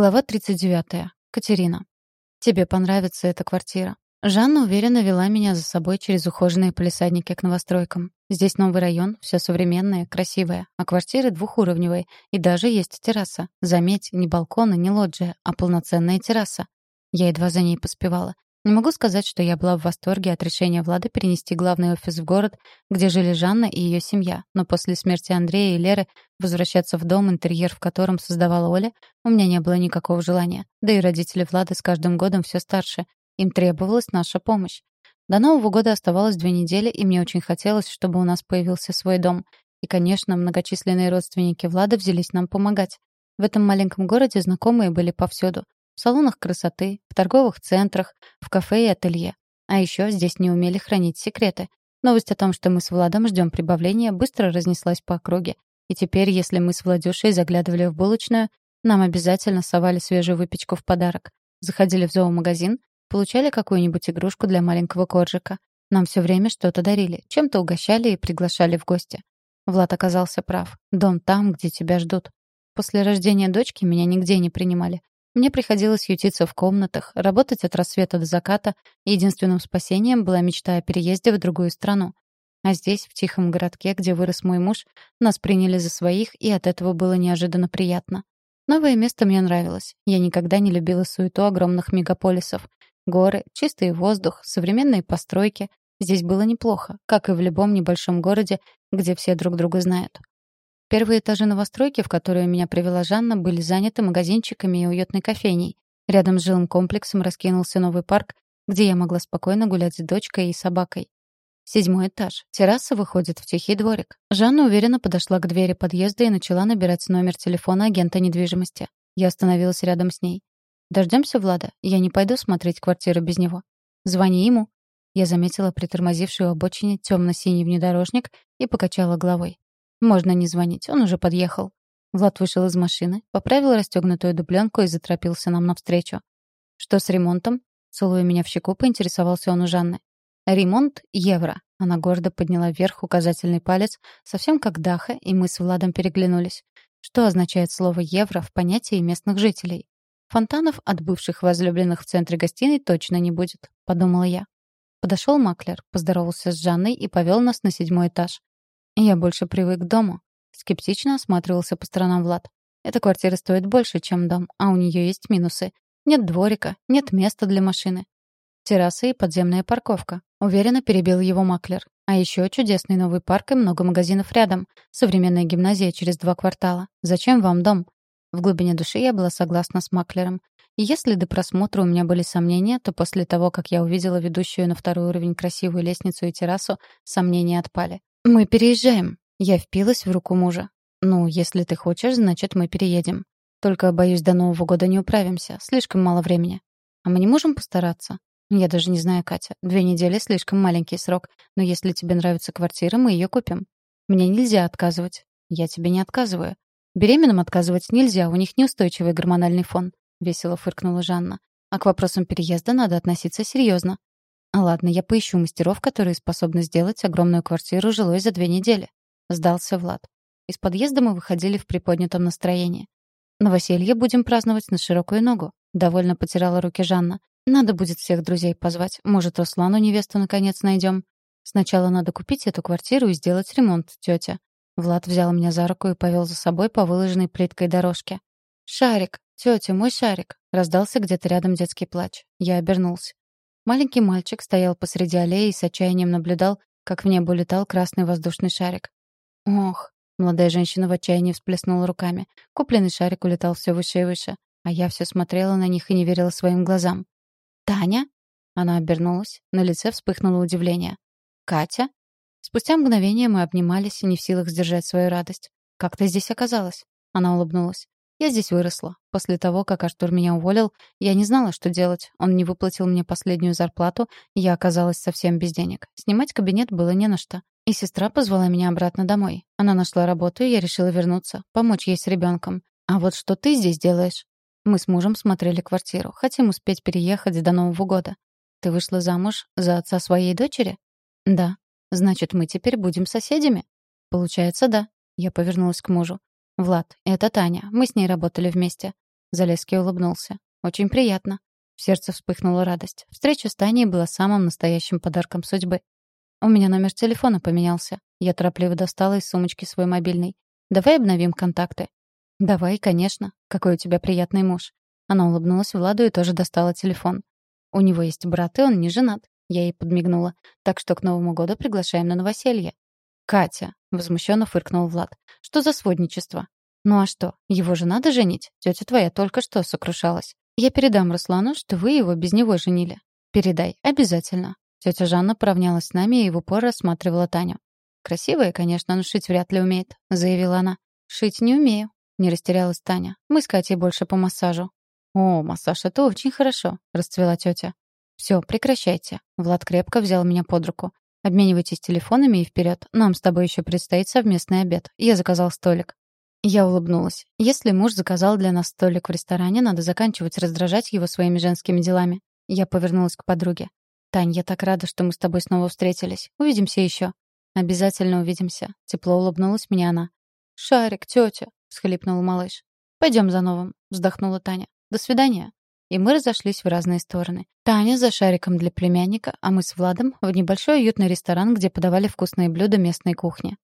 Глава 39. Катерина. Тебе понравится эта квартира. Жанна уверенно вела меня за собой через ухоженные палисадники к новостройкам. Здесь новый район, все современное, красивое, а квартиры двухуровневые, и даже есть терраса. Заметь, не балкон и не лоджия, а полноценная терраса. Я едва за ней поспевала. Не могу сказать, что я была в восторге от решения Влада перенести главный офис в город, где жили Жанна и ее семья, но после смерти Андрея и Леры возвращаться в дом, интерьер в котором создавала Оля, у меня не было никакого желания. Да и родители Влада с каждым годом все старше. Им требовалась наша помощь. До Нового года оставалось две недели, и мне очень хотелось, чтобы у нас появился свой дом. И, конечно, многочисленные родственники Влада взялись нам помогать. В этом маленьком городе знакомые были повсюду в салонах красоты, в торговых центрах, в кафе и ателье. А еще здесь не умели хранить секреты. Новость о том, что мы с Владом ждем прибавления, быстро разнеслась по округе. И теперь, если мы с Владюшей заглядывали в булочную, нам обязательно совали свежую выпечку в подарок. Заходили в зоомагазин, получали какую-нибудь игрушку для маленького коржика. Нам все время что-то дарили, чем-то угощали и приглашали в гости. Влад оказался прав. Дом там, где тебя ждут. После рождения дочки меня нигде не принимали. Мне приходилось ютиться в комнатах, работать от рассвета до заката, единственным спасением была мечта о переезде в другую страну. А здесь, в тихом городке, где вырос мой муж, нас приняли за своих, и от этого было неожиданно приятно. Новое место мне нравилось. Я никогда не любила суету огромных мегаполисов. Горы, чистый воздух, современные постройки. Здесь было неплохо, как и в любом небольшом городе, где все друг друга знают. Первые этажи новостройки, в которые меня привела Жанна, были заняты магазинчиками и уютной кофейней. Рядом с жилым комплексом раскинулся новый парк, где я могла спокойно гулять с дочкой и собакой. Седьмой этаж. Терраса выходит в тихий дворик. Жанна уверенно подошла к двери подъезда и начала набирать номер телефона агента недвижимости. Я остановилась рядом с ней. Дождемся Влада. Я не пойду смотреть квартиру без него. Звони ему. Я заметила притормозивший у обочине темно-синий внедорожник и покачала головой. Можно не звонить, он уже подъехал. Влад вышел из машины, поправил расстегнутую дубленку и заторопился нам навстречу. «Что с ремонтом?» Целуя меня в щеку, поинтересовался он у Жанны. «Ремонт — евро». Она гордо подняла вверх указательный палец, совсем как Даха, и мы с Владом переглянулись. Что означает слово «евро» в понятии местных жителей? Фонтанов от бывших возлюбленных в центре гостиной точно не будет, подумала я. Подошел маклер, поздоровался с Жанной и повел нас на седьмой этаж. «Я больше привык к дому», — скептично осматривался по сторонам Влад. «Эта квартира стоит больше, чем дом, а у нее есть минусы. Нет дворика, нет места для машины. Терраса и подземная парковка», — уверенно перебил его маклер. «А еще чудесный новый парк и много магазинов рядом. Современная гимназия через два квартала. Зачем вам дом?» В глубине души я была согласна с маклером. И если до просмотра у меня были сомнения, то после того, как я увидела ведущую на второй уровень красивую лестницу и террасу, сомнения отпали. «Мы переезжаем». Я впилась в руку мужа. «Ну, если ты хочешь, значит, мы переедем. Только, боюсь, до Нового года не управимся. Слишком мало времени. А мы не можем постараться?» «Я даже не знаю, Катя. Две недели — слишком маленький срок. Но если тебе нравится квартира, мы ее купим. Мне нельзя отказывать. Я тебе не отказываю. Беременным отказывать нельзя, у них неустойчивый гормональный фон», — весело фыркнула Жанна. «А к вопросам переезда надо относиться серьезно. Ладно, я поищу мастеров, которые способны сделать огромную квартиру жилой за две недели. Сдался Влад. Из подъезда мы выходили в приподнятом настроении. Новоселье будем праздновать на широкую ногу. Довольно потирала руки Жанна. Надо будет всех друзей позвать. Может, Руслану невесту наконец найдем. Сначала надо купить эту квартиру и сделать ремонт, тетя. Влад взял меня за руку и повел за собой по выложенной плиткой дорожке. «Шарик! Тетя, мой шарик!» Раздался где-то рядом детский плач. Я обернулся. Маленький мальчик стоял посреди аллеи и с отчаянием наблюдал, как в небо улетал красный воздушный шарик. «Ох!» — молодая женщина в отчаянии всплеснула руками. Купленный шарик улетал все выше и выше, а я все смотрела на них и не верила своим глазам. «Таня?» Она обернулась, на лице вспыхнуло удивление. «Катя?» Спустя мгновение мы обнимались, не в силах сдержать свою радость. «Как ты здесь оказалась?» Она улыбнулась. Я здесь выросла. После того, как Артур меня уволил, я не знала, что делать. Он не выплатил мне последнюю зарплату, я оказалась совсем без денег. Снимать кабинет было не на что. И сестра позвала меня обратно домой. Она нашла работу, и я решила вернуться, помочь ей с ребенком. А вот что ты здесь делаешь? Мы с мужем смотрели квартиру. Хотим успеть переехать до Нового года. Ты вышла замуж за отца своей дочери? Да. Значит, мы теперь будем соседями? Получается, да. Я повернулась к мужу. «Влад, это Таня. Мы с ней работали вместе». Залеский улыбнулся. «Очень приятно». В сердце вспыхнула радость. Встреча с Таней была самым настоящим подарком судьбы. У меня номер телефона поменялся. Я торопливо достала из сумочки свой мобильный. «Давай обновим контакты». «Давай, конечно. Какой у тебя приятный муж». Она улыбнулась Владу и тоже достала телефон. «У него есть брат, и он не женат». Я ей подмигнула. «Так что к Новому году приглашаем на новоселье». «Катя», — возмущенно фыркнул Влад. «Что за сводничество?» «Ну а что, его же надо женить? Тетя твоя только что сокрушалась. Я передам Руслану, что вы его без него женили. Передай, обязательно». Тетя Жанна поравнялась с нами и в упор рассматривала Таню. «Красивая, конечно, но шить вряд ли умеет», — заявила она. «Шить не умею», — не растерялась Таня. «Мы с Катей больше по массажу». «О, массаж — это очень хорошо», — расцвела тетя. «Все, прекращайте». Влад крепко взял меня под руку. «Обменивайтесь телефонами и вперед. Нам с тобой еще предстоит совместный обед. Я заказал столик». Я улыбнулась. Если муж заказал для нас столик в ресторане, надо заканчивать раздражать его своими женскими делами. Я повернулась к подруге. «Тань, я так рада, что мы с тобой снова встретились. Увидимся еще». «Обязательно увидимся», — тепло улыбнулась мне она. «Шарик, тетя», — схлипнул малыш. «Пойдем за новым», — вздохнула Таня. «До свидания». И мы разошлись в разные стороны. Таня за шариком для племянника, а мы с Владом в небольшой уютный ресторан, где подавали вкусные блюда местной кухни.